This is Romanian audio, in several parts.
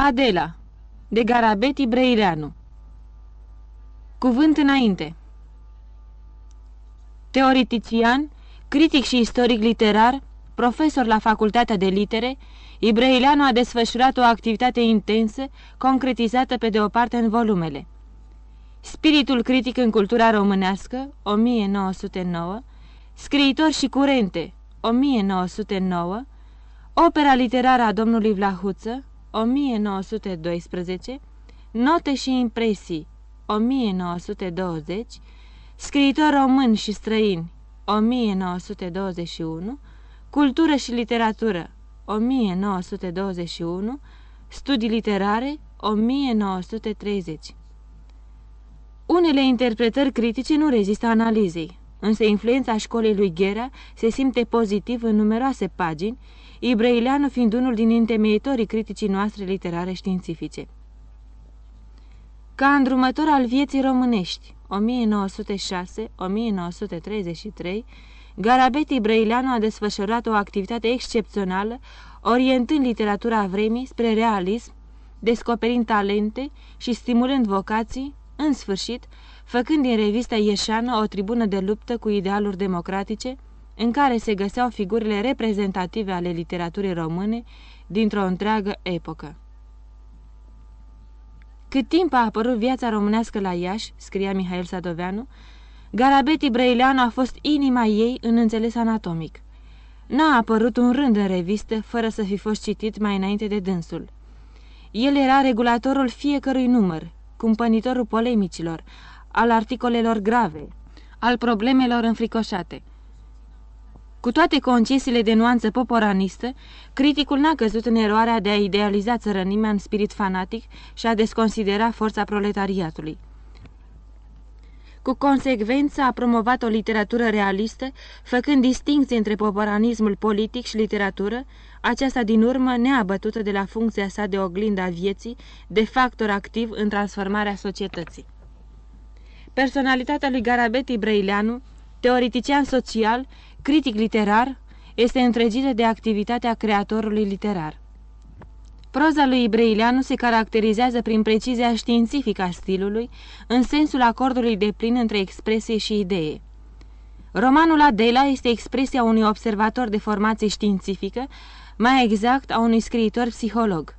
Adela, de Garabeti Brăileanu Cuvânt înainte. Teoretician, critic și istoric literar, profesor la Facultatea de Litere, Ibrăileanu a desfășurat o activitate intensă, concretizată pe de o parte în volumele. Spiritul critic în cultura românească, 1909, Scriitor și curente, 1909, Opera literară a domnului Vlahuță, 1912, Note și impresii, 1920, Scriitor român și străin, 1921, Cultură și literatură, 1921, Studii literare, 1930. Unele interpretări critice nu rezistă analizei, însă influența școlii lui Ghera se simte pozitiv în numeroase pagini, Ibrăileanu fiind unul din întemeitorii criticii noastre literare științifice. Ca îndrumător al vieții românești, 1906-1933, Garabeti Brăileanu a desfășurat o activitate excepțională, orientând literatura vremii spre realism, descoperind talente și stimulând vocații, în sfârșit, făcând din revista Ieșană o tribună de luptă cu idealuri democratice, în care se găseau figurile reprezentative ale literaturii române dintr-o întreagă epocă. Cât timp a apărut viața românească la Iași, scria Mihail Sadoveanu, Garabeti Brăileanu a fost inima ei în înțeles anatomic. N-a apărut un rând în revistă fără să fi fost citit mai înainte de dânsul. El era regulatorul fiecărui număr, cumpănitorul polemicilor, al articolelor grave, al problemelor înfricoșate. Cu toate concesiile de nuanță poporanistă, criticul n-a căzut în eroarea de a idealiza țărănimea în spirit fanatic și a desconsidera forța proletariatului. Cu consecvență a promovat o literatură realistă, făcând distinție între poporanismul politic și literatură, aceasta din urmă neabătută de la funcția sa de oglindă a vieții, de factor activ în transformarea societății. Personalitatea lui Garabeti Brăileanu, teoretician social, critic literar, este întregită de activitatea creatorului literar. Proza lui Ibreileanu se caracterizează prin precizia științifică a stilului, în sensul acordului de plin între expresie și idee. Romanul Adela este expresia unui observator de formație științifică, mai exact a unui scriitor psiholog.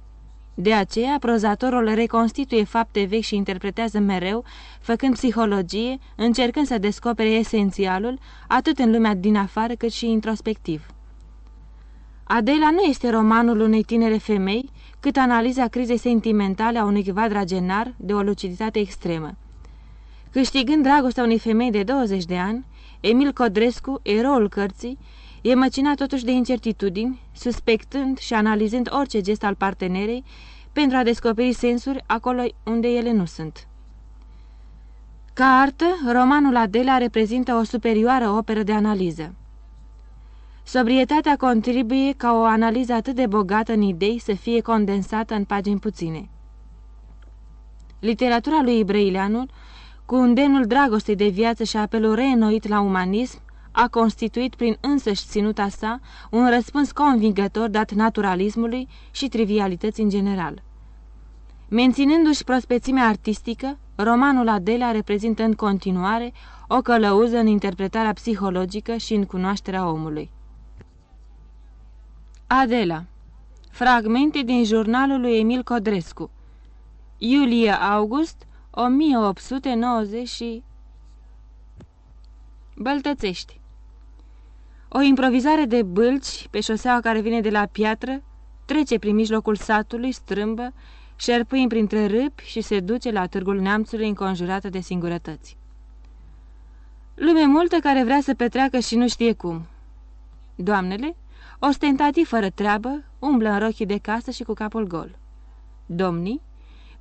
De aceea, prozatorul reconstituie fapte vechi și interpretează mereu, făcând psihologie, încercând să descopere esențialul, atât în lumea din afară cât și introspectiv. Adela nu este romanul unei tinere femei, cât analiza crizei sentimentale a unui quadragenar de o luciditate extremă. Câștigând dragostea unei femei de 20 de ani, Emil Codrescu, eroul cărții, e măcinat totuși de incertitudini, suspectând și analizând orice gest al partenerei pentru a descoperi sensuri acolo unde ele nu sunt. Ca artă, romanul Adela reprezintă o superioară operă de analiză. Sobrietatea contribuie ca o analiză atât de bogată în idei să fie condensată în pagini puține. Literatura lui Ibrăileanu, cu îndemnul dragostei de viață și apelul reînnoit la umanism, a constituit prin însăși ținuta sa un răspuns convingător dat naturalismului și trivialității în general. Menținându-și prospețimea artistică, romanul Adela reprezintă în continuare o călăuză în interpretarea psihologică și în cunoașterea omului. Adela Fragmente din jurnalul lui Emil Codrescu Iulie-august 1890 Băltățești O improvizare de bâlci pe șoseaua care vine de la piatră trece prin mijlocul satului, strâmbă, șerpuind printre râpi și se duce la târgul neamțului înconjurată de singurătăți. Lume multă care vrea să petreacă și nu știe cum. Doamnele, ostentativ fără treabă, umblă în rochii de casă și cu capul gol. Domnii,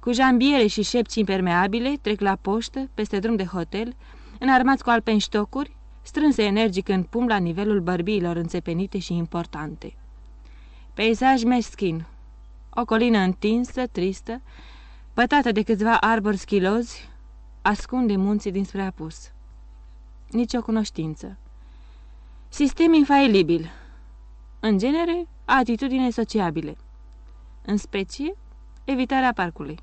cu jambiere și șepci impermeabile, trec la poștă, peste drum de hotel, înarmați cu alpenștocuri, strânse energic în pum la nivelul bărbiilor înțepenite și importante. Peisaj meschin, o colină întinsă, tristă, pătată de câțiva arbori schilozi, ascunde munții dinspre apus. Nici o cunoștință. Sistem infailibil. În genere, atitudine sociabile. În specie, evitarea parcului.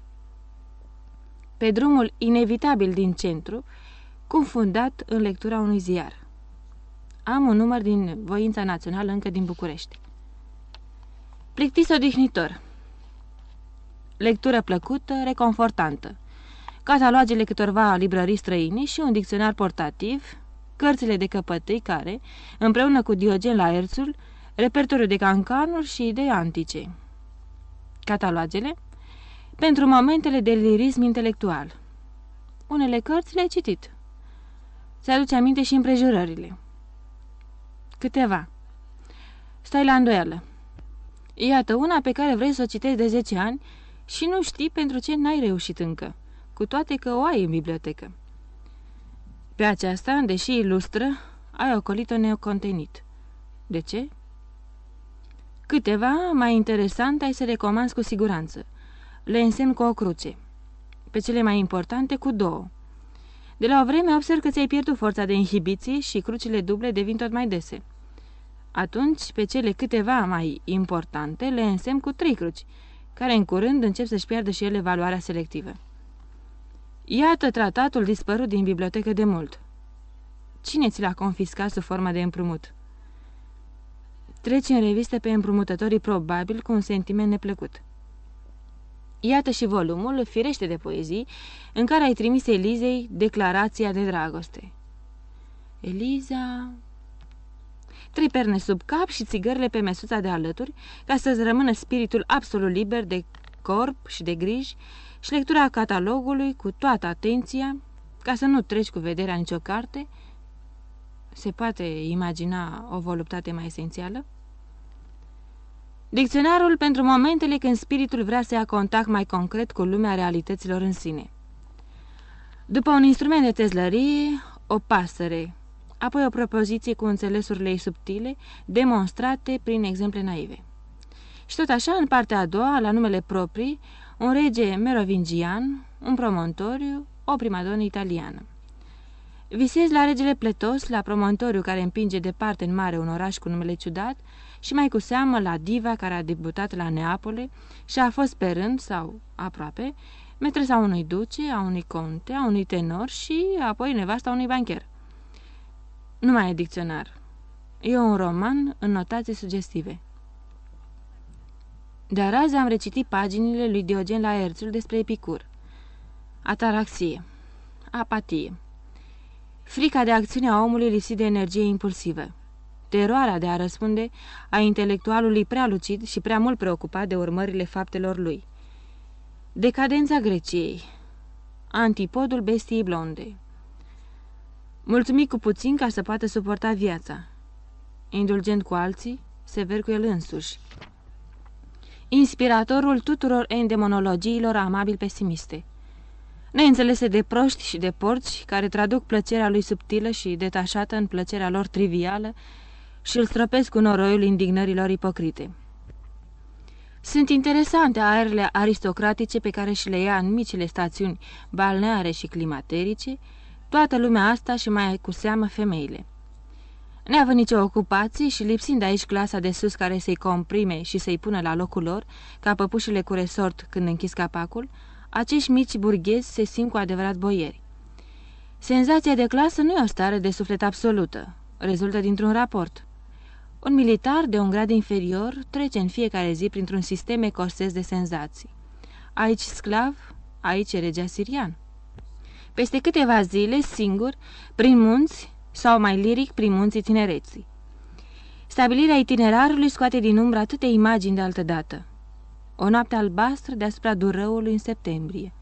Pe drumul inevitabil din centru, confundat în lectura unui ziar. Am un număr din Voința Națională încă din București. Plictis odihnitor. Lectură plăcută, reconfortantă. Catalogele câtorva librării străine și un dicționar portativ, cărțile de căpătâi care, împreună cu Diogen la Erzul, repertoriu de cancanuri și idei antice. Catalogele pentru momentele de lirism intelectual. Unele cărți le-ai citit. Se aduce aminte și împrejurările. Câteva. Stai la îndoială. Iată una pe care vrei să o citești de 10 ani și nu știi pentru ce n-ai reușit încă, cu toate că o ai în bibliotecă. Pe aceasta, deși ilustră, ai ocolit-o neocontenit. De ce? Câteva, mai interesante, ai să recomanzi cu siguranță. Le însemn cu o cruce. Pe cele mai importante, cu două. De la o vreme observ că ți-ai pierdut forța de inhibiție și crucile duble devin tot mai dese. Atunci, pe cele câteva mai importante, le însemn cu trei cruci, care în curând încep să-și piardă și ele valoarea selectivă. Iată tratatul dispărut din bibliotecă de mult. Cine ți l-a confiscat sub formă de împrumut? Treci în revistă pe împrumutătorii probabil cu un sentiment neplăcut. Iată și volumul, firește de poezii, în care ai trimis Elizei declarația de dragoste. Eliza... Trei perne sub cap și țigările pe mesuța de alături, ca să-ți rămână spiritul absolut liber de corp și de griji și lectura catalogului cu toată atenția, ca să nu treci cu vederea nicio carte, se poate imagina o voluptate mai esențială? Dicționarul pentru momentele când spiritul vrea să ia contact mai concret cu lumea realităților în sine. După un instrument de tezlărie, o pasăre, apoi o propoziție cu înțelesurile ei subtile, demonstrate prin exemple naive. Și tot așa, în partea a doua, la numele proprii, un rege merovingian, un promontoriu, o primadonă italiană. Visez la regele Pletos, la promontoriu care împinge departe în mare un oraș cu numele ciudat, și mai cu seamă la diva care a debutat la Neapole și a fost pe rând, sau aproape, metresa unui duce, a unui conte, a unui tenor și apoi nevasta unui bancher. Nu mai e dicționar. E un roman în notații sugestive. De azi am recitit paginile lui Diogen la Erțul despre Epicur. Ataraxie. Apatie. Frica de acțiune a omului lipsit de energie impulsivă teroarea de a răspunde a intelectualului prea lucid și prea mult preocupat de urmările faptelor lui. Decadența Greciei Antipodul bestiei blonde Mulțumit cu puțin ca să poată suporta viața. Indulgent cu alții, sever cu el însuși. Inspiratorul tuturor endemonologiilor amabil pesimiste. Neînțelese de proști și de porci, care traduc plăcerea lui subtilă și detașată în plăcerea lor trivială, și îl străpesc cu noroiul indignărilor ipocrite. Sunt interesante aerele aristocratice pe care și le ia în micile stațiuni balneare și climaterice, toată lumea asta și mai cu seamă femeile. Neavând nicio ocupație și lipsind aici clasa de sus care să-i comprime și să-i pună la locul lor, ca păpușile cu resort când închis capacul, acești mici burghezi se simt cu adevărat boieri. Senzația de clasă nu e o stare de suflet absolută, rezultă dintr-un raport. Un militar de un grad inferior trece în fiecare zi printr-un sistem ecosez de senzații. Aici sclav, aici regea sirian. Peste câteva zile, singur, prin munți, sau mai liric, prin munții tinereții. Stabilirea itinerarului scoate din umbră atâtea imagini de altă dată. O noapte albastră deasupra durăului în septembrie.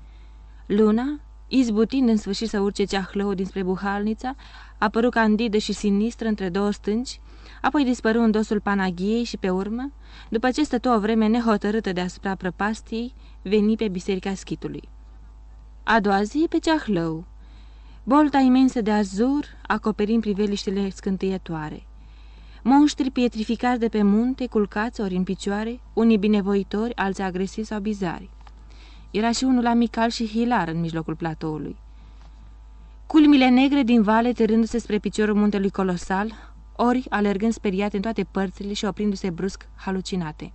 Luna, izbutind în sfârșit să urce ceahlău dinspre Buhalnița, apărut candidă și sinistră între două stânci, apoi dispăru în dosul Panaghiei și pe urmă, după ce stătu o vreme nehotărâtă deasupra prăpastiei, veni pe biserica schitului. A doua zi pe Ceahlău, bolta imensă de azur acoperind priveliștele scântâietoare. Monștri pietrificați de pe munte, culcați ori în picioare, unii binevoitori, alții agresivi sau bizari. Era și unul amical și hilar în mijlocul platoului. Culmile negre din vale târându-se spre piciorul muntelui colosal, ori alergând speriate în toate părțile și oprindu-se brusc halucinate.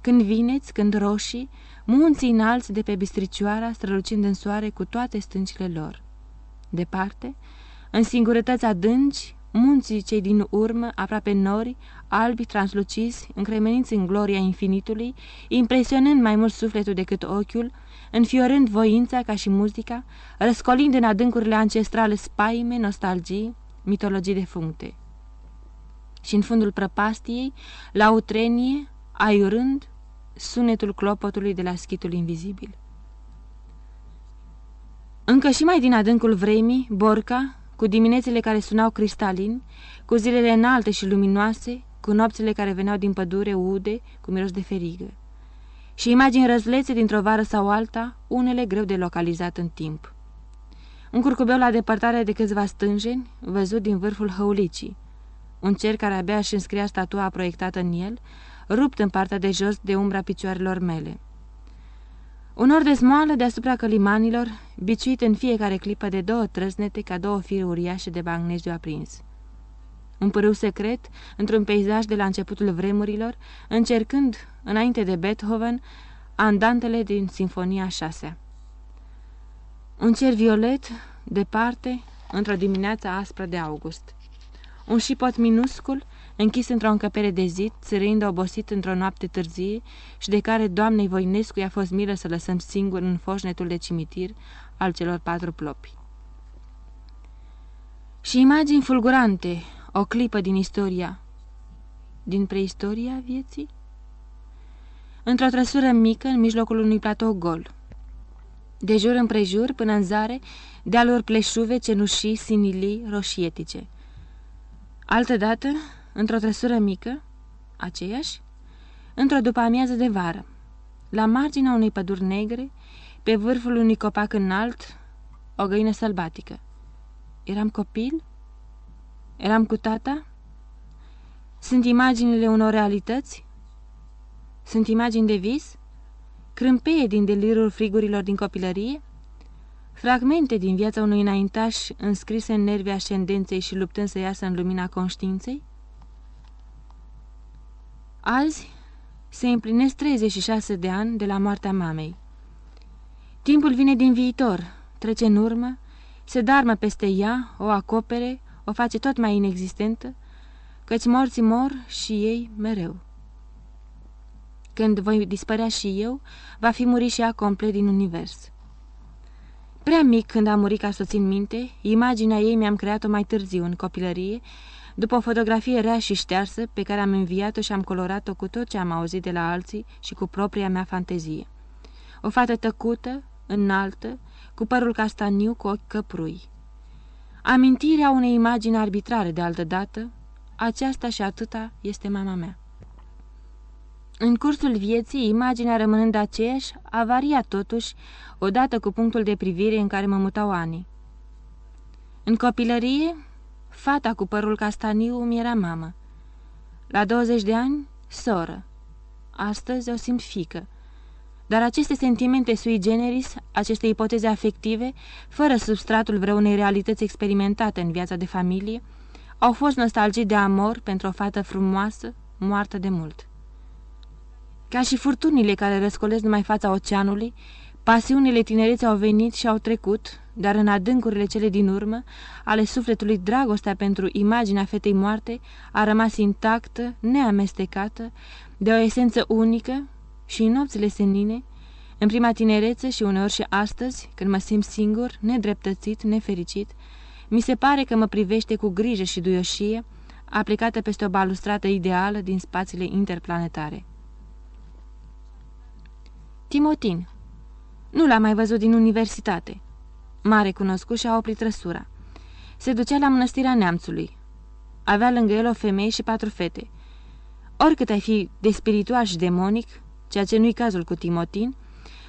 când vineți, când roșii, munții înalți de pe bistricioara strălucind în soare cu toate stâncile lor. Departe, în singurătăți adânci, munții cei din urmă, aproape nori, albi, translucizi, încremeniți în gloria infinitului, impresionând mai mult sufletul decât ochiul, înfiorând voința ca și muzica, răscolind în adâncurile ancestrale spaime, nostalgii, mitologii defuncte. Și în fundul prăpastiei, la utrenie, aiurând, sunetul clopotului de la schitul invizibil. Încă și mai din adâncul vremii, Borca, cu diminețile care sunau cristalin, cu zilele înalte și luminoase, cu nopțile care veneau din pădure ude, cu miros de ferigă. Și imagini răzlețe dintr-o vară sau alta, unele greu de localizat în timp. Un curcubeu la depărtare de câțiva stânjeni, văzut din vârful hăulicii. Un cer care abia își înscria statua proiectată în el, rupt în partea de jos de umbra picioarelor mele. Un nor de smoală deasupra călimanilor, biciuit în fiecare clipă de două trăznete ca două fire uriașe de bagnejiu aprins. Un părâu secret, într-un peisaj de la începutul vremurilor, încercând, înainte de Beethoven, andantele din Sinfonia șasea. Un cer violet, departe, într-o dimineață aspră de august. Un șipot minuscul, închis într-o încăpere de zid, țărâind obosit într-o noapte târzie și de care doamnei Voinescu i-a fost milă să lăsăm singur în foșnetul de cimitir al celor patru plopi. Și imagini fulgurante, o clipă din istoria, din preistoria vieții? Într-o trăsură mică, în mijlocul unui platou gol. De jur împrejur, până în zare, dealuri pleșuve, cenușii, sinilii, roșietice. Altădată, într-o trăsură mică, aceeași, într-o după-amiază de vară, la marginea unei păduri negre, pe vârful unui copac înalt, o găină sălbatică. Eram copil? Eram cu tata? Sunt imaginile unor realități? Sunt imagini de vis? Crâmpeie din delirul frigurilor din copilărie? Fragmente din viața unui înaintaș înscrise în nervii ascendenței și luptând să iasă în lumina conștiinței? Azi se împlinesc 36 de ani de la moartea mamei. Timpul vine din viitor, trece în urmă, se darmă peste ea, o acopere, o face tot mai inexistentă, căci morții mor și ei mereu. Când voi dispărea și eu, va fi muri și ea complet din univers. Prea mic când a murit ca să țin minte, imaginea ei mi-am creat-o mai târziu, în copilărie, după o fotografie rea și ștearsă pe care am înviat-o și am colorat-o cu tot ce am auzit de la alții și cu propria mea fantezie. O fată tăcută, înaltă, cu părul castaniu cu ochi căprui. Amintirea unei imagini arbitrare de altă dată, aceasta și atâta este mama mea. În cursul vieții, imaginea rămânând aceeași, a variat totuși, odată cu punctul de privire în care mă mutau anii. În copilărie, fata cu părul castaniu mi era mamă. La 20 de ani, soră. Astăzi o simt fică. Dar aceste sentimente sui generis, aceste ipoteze afective, fără substratul vreunei realități experimentate în viața de familie, au fost nostalgii de amor pentru o fată frumoasă, moartă de mult. Ca și furtunile care răscolesc numai fața oceanului, pasiunile tinerețe au venit și au trecut, dar în adâncurile cele din urmă, ale sufletului dragostea pentru imaginea fetei moarte a rămas intactă, neamestecată, de o esență unică și în nopțile senine, în prima tinerețe și uneori și astăzi, când mă simt singur, nedreptățit, nefericit, mi se pare că mă privește cu grijă și duioșie, aplicată peste o balustrată ideală din spațiile interplanetare. Timotin Nu l-am mai văzut din universitate. M-a recunoscut și a oprit trăsura. Se ducea la mănăstirea neamțului. Avea lângă el o femeie și patru fete. Oricât ai fi de spiritual și demonic, ceea ce nu-i cazul cu Timotin,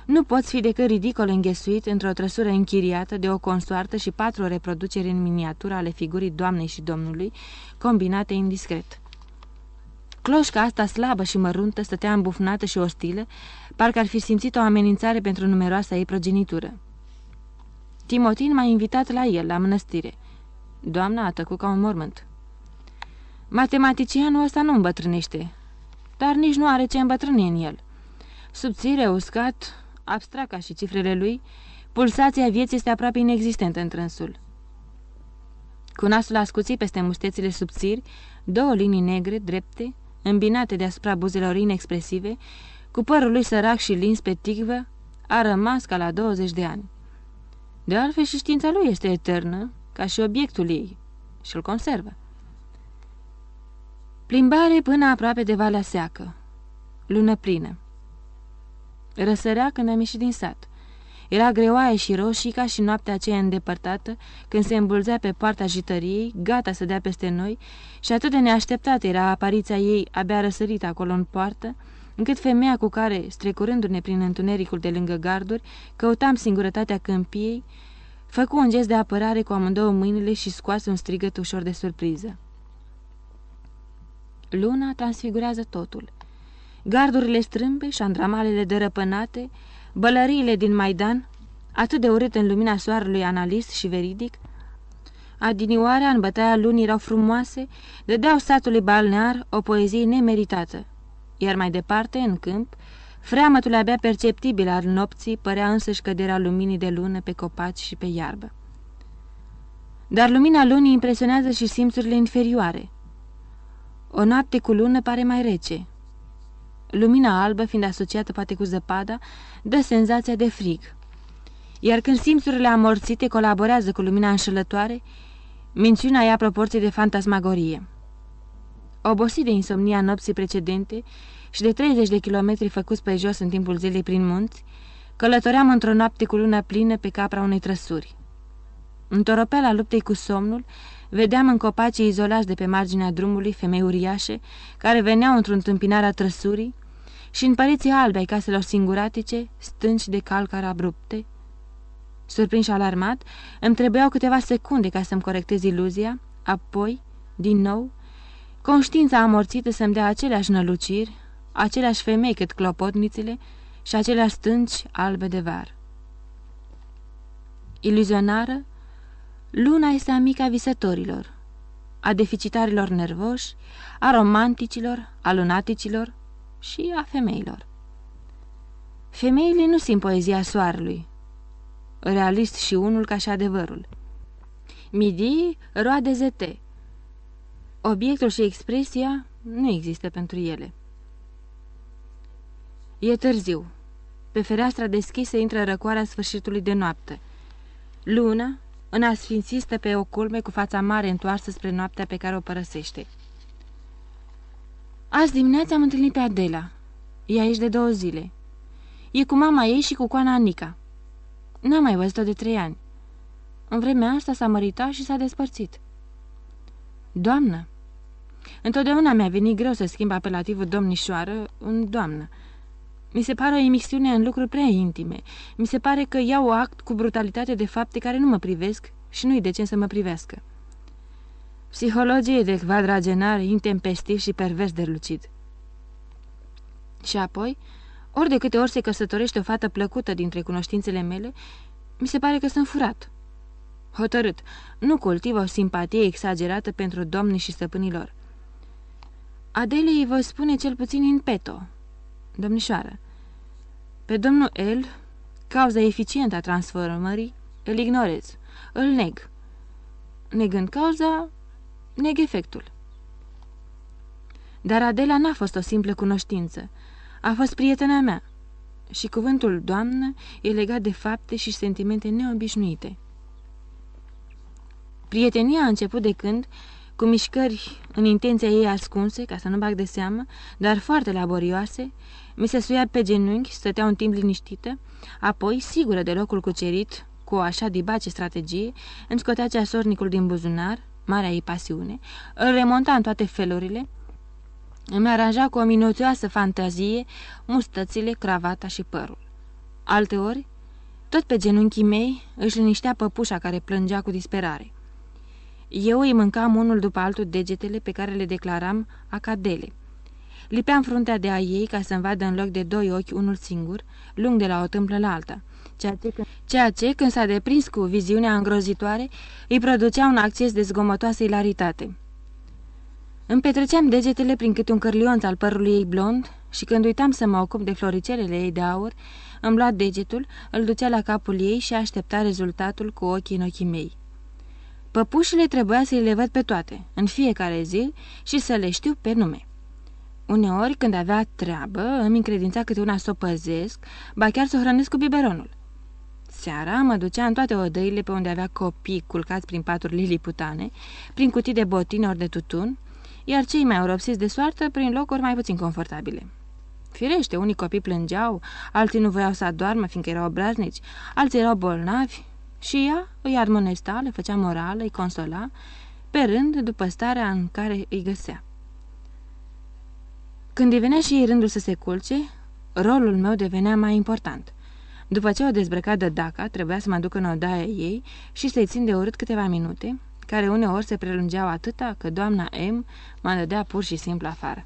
nu poți fi decât ridicol înghesuit într-o trăsură închiriată de o consoartă și patru reproduceri în miniatură ale figurii doamnei și domnului, combinate indiscret. Cloșca asta slabă și măruntă stătea îmbufnată și ostilă, parcă ar fi simțit o amenințare pentru numeroasa ei progenitură. Timotin m-a invitat la el, la mănăstire. Doamna a tăcut ca un mormânt. Matematicianul ăsta nu îmbătrânește, dar nici nu are ce îmbătrâne în el – Subțire, uscat, abstract ca și cifrele lui, pulsația vieții este aproape inexistentă în trânsul. Cu nasul ascuțit peste mustețile subțiri, două linii negre, drepte, îmbinate deasupra buzelor inexpresive, cu părul lui sărac și lins pe ticvă, a rămas ca la 20 de ani. De altfel și știința lui este eternă, ca și obiectul ei, și îl conservă. Plimbare până aproape de Valea Seacă. Lună plină. Răsărea când am ieșit din sat. Era greoaie și roșii ca și noaptea aceea îndepărtată, când se îmbulzea pe poarta jităriei, gata să dea peste noi, și atât de neașteptată era apariția ei abia răsărită acolo în poartă, încât femeia cu care, strecurându-ne prin întunericul de lângă garduri, căutam singurătatea câmpiei, făcu un gest de apărare cu amândouă mâinile și scoase un strigăt ușor de surpriză. Luna transfigurează totul. Gardurile strâmbe, șandramalele dărăpânate, bălăriile din Maidan, atât de urât în lumina soarelui analist și veridic, adinioarea în bătaia lunii erau frumoase, dădeau statului balnear o poezie nemeritată. Iar mai departe, în câmp, freamătul abia perceptibil al nopții părea însăși căderea luminii de lună pe copaci și pe iarbă. Dar lumina lunii impresionează și simțurile inferioare. O noapte cu lună pare mai rece, Lumina albă, fiind asociată poate cu zăpada, dă senzația de frig. Iar când simțurile amorțite colaborează cu lumina înșelătoare, minciuna ia proporții de fantasmagorie. Obosit de insomnia nopții precedente și de 30 de kilometri făcuți pe jos în timpul zilei prin munți, călătoream într-o noapte cu luna plină pe capra unei trăsuri. În toropeala luptei cu somnul, vedeam în copacii izolați de pe marginea drumului femei uriașe, care veneau într-o întâmpinare a trăsurii, și în păreții albe ai caselor singuratice, stânci de calcar abrupte. Surprins și alarmat, îmi trebuiau câteva secunde ca să-mi corectez iluzia, apoi, din nou, conștiința amorțită să-mi dea aceleași năluciri, aceleași femei cât clopotnițele și aceleași stânci albe de var. Iluzionară, Luna este amica visătorilor, a deficitarilor nervoși, a romanticilor, a lunaticilor și a femeilor. Femeile nu simt poezia soarelui, realist și unul ca și adevărul. Midi roade zete. Obiectul și expresia nu există pentru ele. E târziu. Pe fereastra deschisă intră răcoarea sfârșitului de noapte. Luna, în asfințistă pe o culme cu fața mare întoarsă spre noaptea pe care o părăsește. Azi dimineața am întâlnit pe Adela. E aici de două zile. E cu mama ei și cu coana Anica. N-am mai văzut-o de trei ani. În vremea asta s-a măritat și s-a despărțit. Doamnă! Întotdeauna mi-a venit greu să schimb apelativul domnișoară în doamnă. Mi se pare o emisiune în lucruri prea intime. Mi se pare că iau act cu brutalitate de fapte care nu mă privesc și nu-i de ce să mă privească. Psihologie de quadragenar, intempestiv și pervers de lucid. Și apoi, ori de câte ori se căsătorește o fată plăcută dintre cunoștințele mele, mi se pare că sunt furat. Hotărât, nu cultivă o simpatie exagerată pentru domnii și stăpânilor. Adelei voi spune cel puțin in peto, domnișoară. Pe domnul El, cauza eficientă a transformării, îl ignorez, îl neg. Negând cauza, neg efectul. Dar Adela n-a fost o simplă cunoștință, a fost prietena mea și cuvântul doamnă e legat de fapte și sentimente neobișnuite. Prietenia a început de când, cu mișcări în intenția ei ascunse, ca să nu bag de seamă, dar foarte laborioase, mi se suia pe genunchi, stătea un timp liniștită, apoi, sigură de locul cucerit, cu o așa dibace strategie, îmi scotea ceasornicul din buzunar, marea ei pasiune, îl remonta în toate felurile, îmi aranja cu o minuțioasă fantazie mustățile, cravata și părul. Alteori, tot pe genunchii mei își liniștea păpușa care plângea cu disperare. Eu îi mâncam unul după altul degetele pe care le declaram acadele. Lipeam fruntea de a ei ca să-mi vadă în loc de doi ochi unul singur, lung de la o tâmplă la alta, ceea ce, ceea ce când s-a deprins cu viziunea îngrozitoare, îi producea un acces de zgomotoasă ilaritate. Îmi petreceam degetele prin câte un cărlionț al părului ei blond și când uitam să mă ocup de floricelele ei de aur, îmi lua degetul, îl ducea la capul ei și aștepta rezultatul cu ochii în ochii mei. Păpușile trebuia să le văd pe toate, în fiecare zi, și să le știu pe nume. Uneori, când avea treabă, îmi încredința câte una să o păzesc, ba chiar să o hrănesc cu biberonul. Seara mă ducea în toate odăile pe unde avea copii culcați prin paturi liliputane, prin cutii de botine ori de tutun, iar cei mai oropsiți de soartă prin locuri mai puțin confortabile. Firește, unii copii plângeau, alții nu voiau să adormă fiindcă erau obraznici, alții erau bolnavi și ea îi admonesta, le făcea morală, îi consola, pe rând după starea în care îi găsea. Când îi venea și ei rândul să se culce, rolul meu devenea mai important. După ce o dezbrăca de daca, trebuia să mă duc în odaia ei și să-i țin de urât câteva minute, care uneori se prelungeau atâta că doamna M mă dădea pur și simplu afară.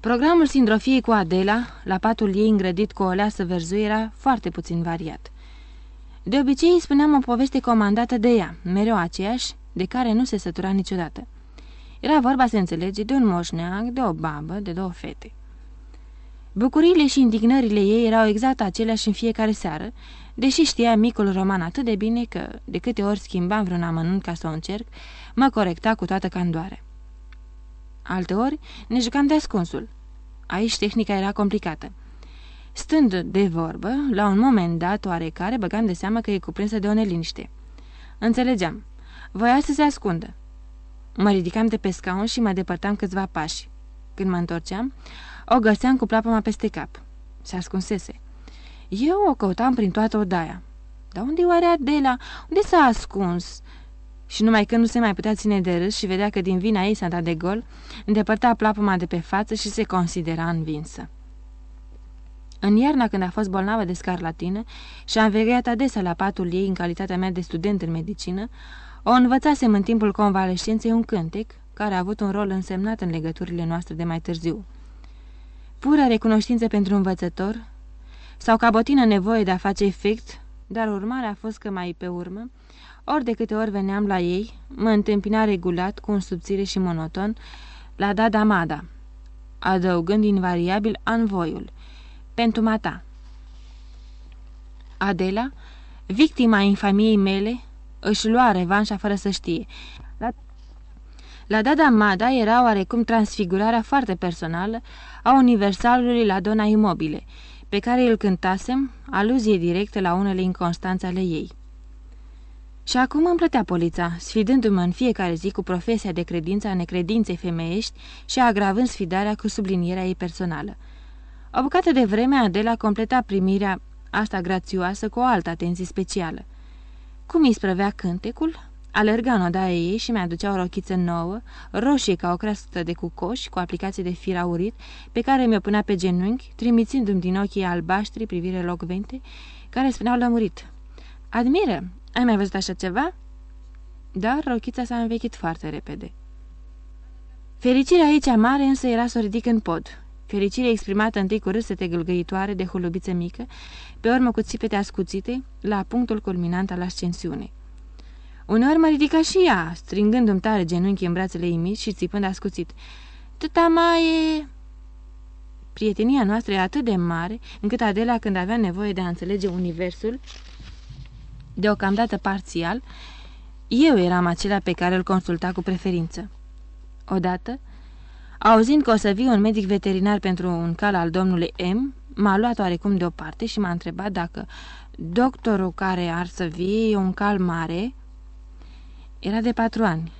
Programul sindrofiei cu Adela, la patul ei îngrădit cu o leasă verzuie, era foarte puțin variat. De obicei spuneam o poveste comandată de ea, mereu aceeași, de care nu se sătura niciodată. Era vorba, să înțelege, de un moșneag, de o babă, de două fete. Bucuriile și indignările ei erau exact aceleași în fiecare seară, deși știa micul roman atât de bine că, de câte ori schimbam vreun amănunt ca să o încerc, mă corecta cu toată candoare. Alteori ne jucam de ascunsul. Aici tehnica era complicată. Stând de vorbă, la un moment dat oarecare băgam de seamă că e cuprinsă de o neliniște. Înțelegeam. Voia să se ascundă. Mă ridicam de pe scaun și mă depărtam câțiva pași. Când mă întorceam, o găseam cu plapăma peste cap. Se ascunsese. Eu o căutam prin toată odaia. Dar unde oare Adela? Unde s-a ascuns? Și numai când nu se mai putea ține de râs și vedea că din vina ei s-a dat de gol, îndepărta plapăma de pe față și se considera învinsă. În iarna când a fost bolnavă de scarlatină și a învegheat adesea la patul ei în calitatea mea de student în medicină, o învățasem în timpul convalescenței un cântec, care a avut un rol însemnat în legăturile noastre de mai târziu. Pură recunoștință pentru învățător, sau ca botină nevoie de a face efect, dar urmarea a fost că mai pe urmă, ori de câte ori veneam la ei, mă întâmpina regulat cu un subțire și monoton la Dada Mada, adăugând invariabil anvoiul, pentru mata. Adela, victima infamiei mele, își lua revanșa fără să știe. La, la Dada Mada era oarecum transfigurarea foarte personală a universalului la Dona Imobile, pe care îl cântasem, aluzie directă la unele inconstanțe ale ei. Și acum îmi plătea polița, sfidându-mă în fiecare zi cu profesia de credință a necredinței femeiești și agravând sfidarea cu sublinierea ei personală. O bucată de vreme Adela completa primirea asta grațioasă cu o altă atenție specială. Cum îi sprăvea cântecul, alerga în odaia ei și mi-aducea o rochiță nouă, roșie ca o creastă de cucoș, cu aplicație de fir aurit, pe care mi-o punea pe genunchi, trimițându-mi din ochii albaștri privire locvente, care spuneau lămurit. Admiră! Ai mai văzut așa ceva?" Dar rochița s-a învechit foarte repede. Fericirea aici mare însă era să o ridic în pod. Fericire exprimată întâi cu râsete gâlgăitoare de hulubiță mică, pe urmă cu țipete ascuțite, la punctul culminant al ascensiunii. Uneori mă ridica și ea, stringându-mi tare genunchii în brațele ei mici și țipând ascuțit. Tăta mai e... Prietenia noastră e atât de mare, încât Adela, când avea nevoie de a înțelege universul, deocamdată parțial, eu eram acela pe care îl consulta cu preferință. Odată, auzind că o să vii un medic veterinar pentru un cal al domnului M, m-a luat oarecum deoparte și m-a întrebat dacă doctorul care ar să vie e un cal mare. Era de patru ani.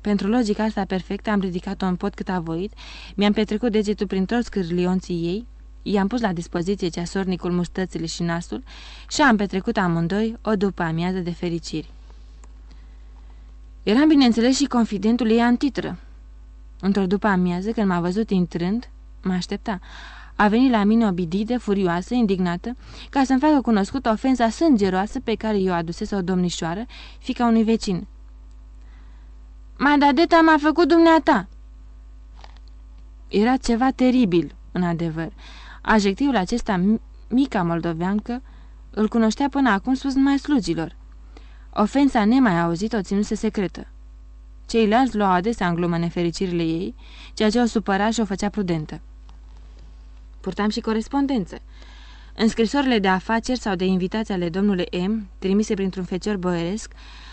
Pentru logica asta perfectă am ridicat-o în pot cât a voit, mi-am petrecut degetul prin toți cârlionții ei, i-am pus la dispoziție ceasornicul mustățile și nasul și am petrecut amândoi o după amiază de fericiri. Eram, bineînțeles, și confidentul ei antitră. Într-o după amiază, când m-a văzut intrând, mă aștepta. A venit la mine obididă, furioasă, indignată, ca să-mi facă cunoscută ofensa sângeroasă pe care i-o adusese o domnișoară, fica unui vecin. Madadeta m-a făcut dumneata!" Era ceva teribil, în adevăr. Adjectivul acesta, mica moldoveancă, îl cunoștea până acum spus numai slugilor. Ofensa nemai auzit o ținuse secretă. Ceilalți luau adesea în glumă nefericirile ei, ceea ce o supăra și o făcea prudentă. Purtam și corespondență. În scrisorile de afaceri sau de invitații ale domnului M, trimise printr-un fecior boieresc,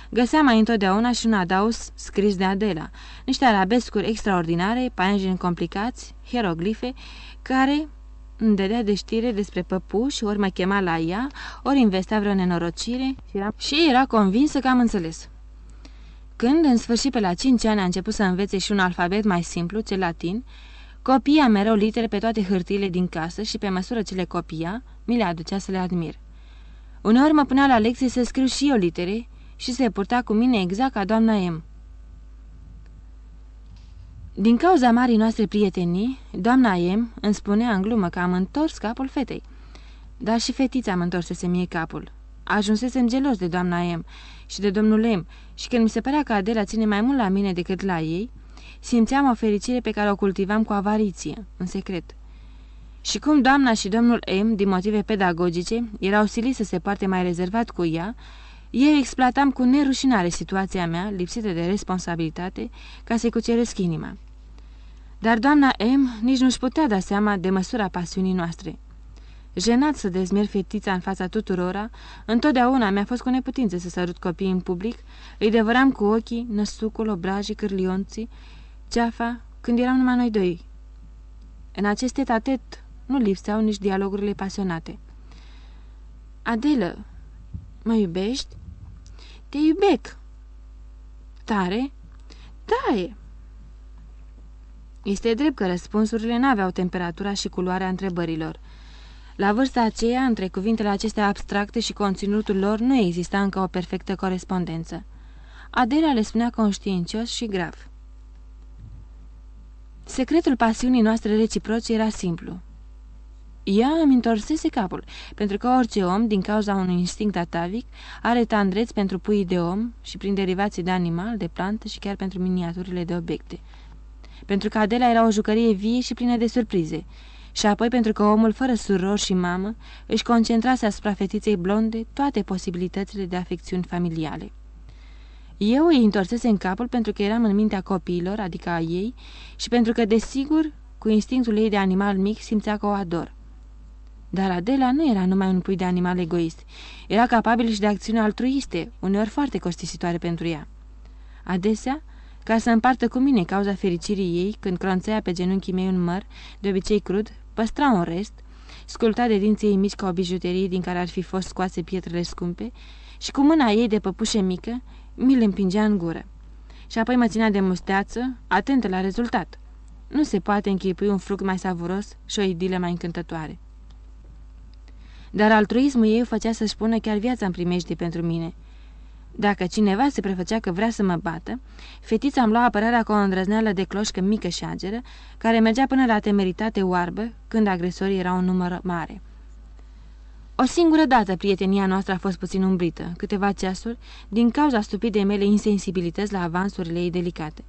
găseam mai întotdeauna și un adaus scris de Adela, niște arabescuri extraordinare, paianjeni complicați, hieroglife, care îmi dădea de știre despre păpuși, ori mă chema la ea, ori investea vreo nenorocire și era, și era convinsă că am înțeles. Când, în sfârșit, pe la cinci ani a început să învețe și un alfabet mai simplu, cel latin, copia mereu litere pe toate hârtiile din casă și pe măsură ce le copia, mi le aducea să le admir. Uneori mă punea la lecție să scriu și eu litere și se purta cu mine exact ca doamna M. Din cauza marii noastre prietenii, doamna M îmi spunea în glumă că am întors capul fetei. Dar și fetița am întorsese mie capul. Ajunsesem gelos de doamna M și de domnul M și când mi se părea că Adela ține mai mult la mine decât la ei, simțeam o fericire pe care o cultivam cu avariție, în secret. Și cum doamna și domnul M, din motive pedagogice, erau siliți să se poarte mai rezervat cu ea, eu exploatam cu nerușinare situația mea, lipsită de responsabilitate, ca să-i cuceresc inima. Dar doamna M nici nu-și putea da seama de măsura pasiunii noastre. Jenat să dezmier fetița în fața tuturora, întotdeauna mi-a fost cu neputință să sărut copiii în public, îi devăram cu ochii, năsucul, obrajii, cârlionții, ceafa, când eram numai noi doi. În aceste tatet nu lipseau nici dialogurile pasionate. Adelă, mă iubești? Te iubec. Tare? Da, e. Este drept că răspunsurile n-aveau temperatura și culoarea întrebărilor. La vârsta aceea, între cuvintele acestea abstracte și conținutul lor, nu exista încă o perfectă corespondență. Adela le spunea conștiincios și grav. Secretul pasiunii noastre reciproce era simplu. Ea îmi întorsese capul, pentru că orice om, din cauza unui instinct atavic, are tandreț pentru puii de om și prin derivații de animal, de plantă și chiar pentru miniaturile de obiecte. Pentru că Adela era o jucărie vie și plină de surprize, și apoi pentru că omul fără suror și mamă își concentrase asupra fetiței blonde toate posibilitățile de afecțiuni familiale. Eu îi întorsese în capul pentru că eram în mintea copiilor, adică a ei, și pentru că, desigur, cu instinctul ei de animal mic simțea că o ador. Dar Adela nu era numai un pui de animal egoist. Era capabil și de acțiuni altruiste, uneori foarte costisitoare pentru ea. Adesea, ca să împartă cu mine cauza fericirii ei, când cronțea pe genunchii mei un măr, de obicei crud, păstra un rest, sculta de dinții ei mici ca o bijuterie din care ar fi fost scoase pietrele scumpe și cu mâna ei de păpușe mică mi le împingea în gură. Și apoi mă ținea de musteață, atentă la rezultat. Nu se poate închipui un fruct mai savuros și o idilă mai încântătoare. Dar altruismul ei făcea să-și pună chiar viața în primejdie pentru mine. Dacă cineva se prefăcea că vrea să mă bată, fetița îmi lua apărarea cu o îndrăzneală de cloșcă mică și ageră, care mergea până la temeritate oarbă, când agresorii erau un număr mare. O singură dată prietenia noastră a fost puțin umbrită, câteva ceasuri, din cauza stupidei mele insensibilități la avansurile ei delicate.